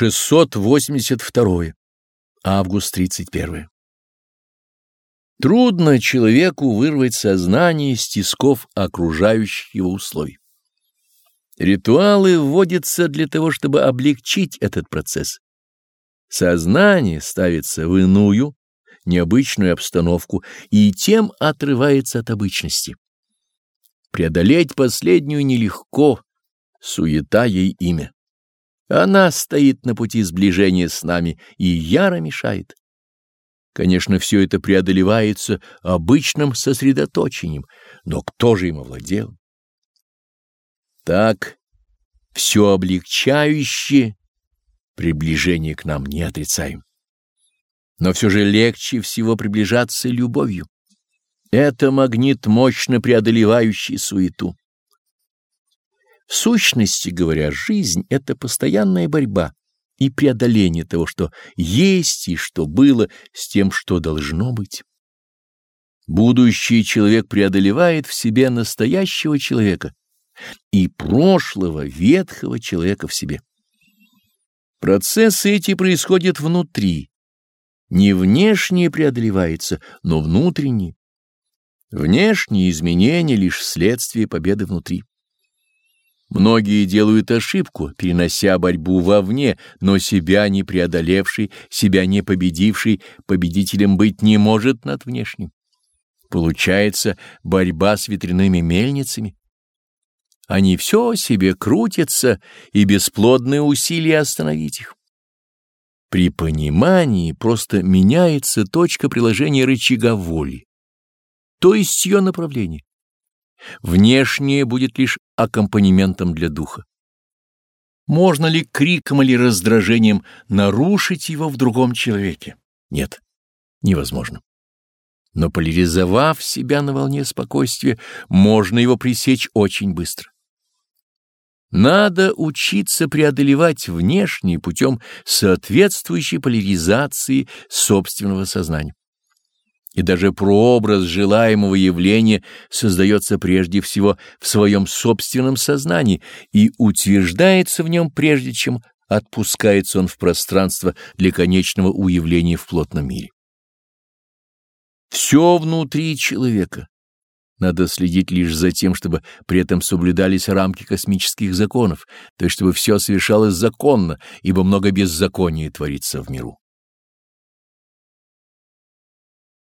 682. Август 31. Трудно человеку вырвать сознание из тисков окружающих его условий. Ритуалы вводятся для того, чтобы облегчить этот процесс. Сознание ставится в иную, необычную обстановку и тем отрывается от обычности. Преодолеть последнюю нелегко, суета ей имя. Она стоит на пути сближения с нами и яро мешает. Конечно, все это преодолевается обычным сосредоточением, но кто же им овладел? Так, все облегчающее приближение к нам не отрицаем. Но все же легче всего приближаться любовью. Это магнит, мощно преодолевающий суету. В сущности говоря, жизнь — это постоянная борьба и преодоление того, что есть и что было, с тем, что должно быть. Будущий человек преодолевает в себе настоящего человека и прошлого ветхого человека в себе. Процессы эти происходят внутри. Не внешнее преодолевается, но внутреннее. Внешние изменения лишь следствие победы внутри. Многие делают ошибку, перенося борьбу вовне, но себя не преодолевший, себя не победивший, победителем быть не может над внешним. Получается борьба с ветряными мельницами. Они все себе крутятся, и бесплодные усилия остановить их. При понимании просто меняется точка приложения рычага воли, то есть ее направление. Внешнее будет лишь аккомпанементом для духа. Можно ли криком или раздражением нарушить его в другом человеке? Нет, невозможно. Но поляризовав себя на волне спокойствия, можно его пресечь очень быстро. Надо учиться преодолевать внешнее путем соответствующей поляризации собственного сознания и даже прообраз желаемого явления создается прежде всего в своем собственном сознании и утверждается в нем прежде, чем отпускается он в пространство для конечного уявления в плотном мире. Все внутри человека. Надо следить лишь за тем, чтобы при этом соблюдались рамки космических законов, то есть чтобы все совершалось законно, ибо много беззакония творится в миру.